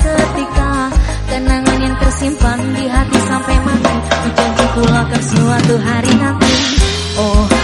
seketika. Kenangan yang tersimpan di hati sampai mati. Janji ku kan suatu hari nanti. Oh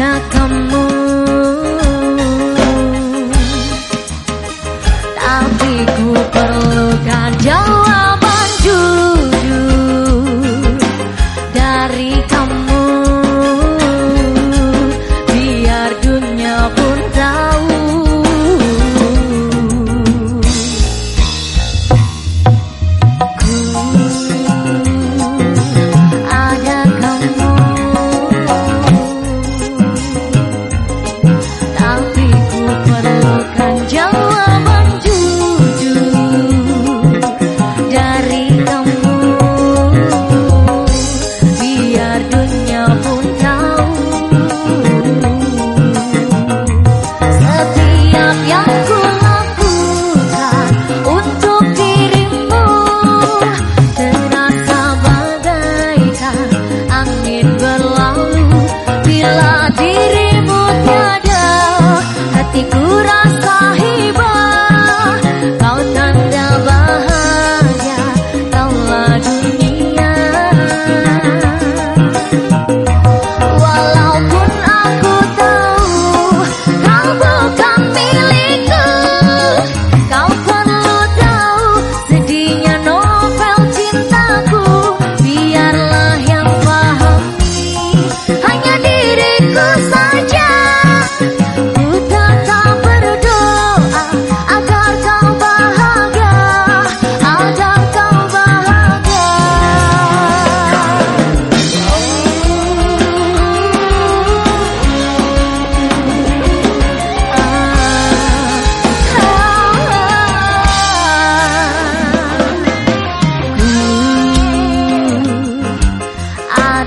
kamu Tapi ku perlukan jauh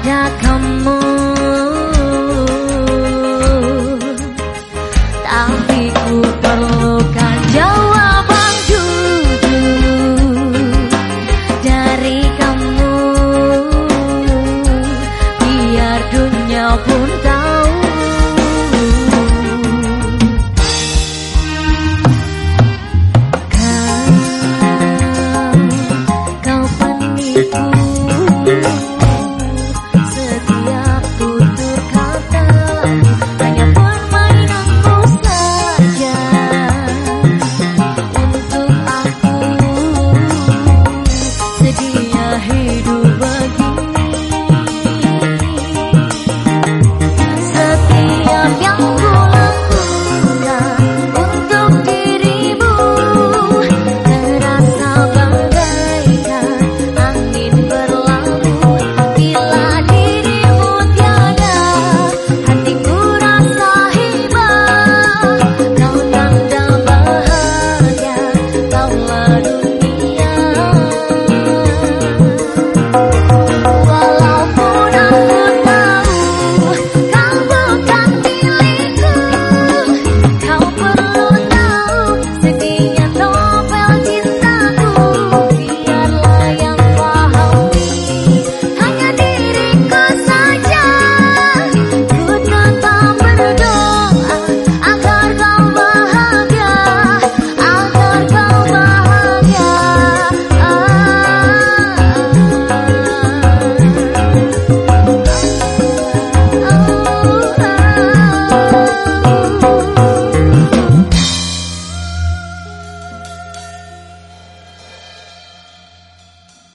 pada kamu.